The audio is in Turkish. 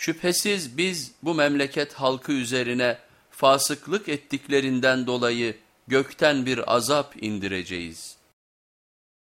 Şüphesiz biz bu memleket halkı üzerine fasıklık ettiklerinden dolayı gökten bir azap indireceğiz.''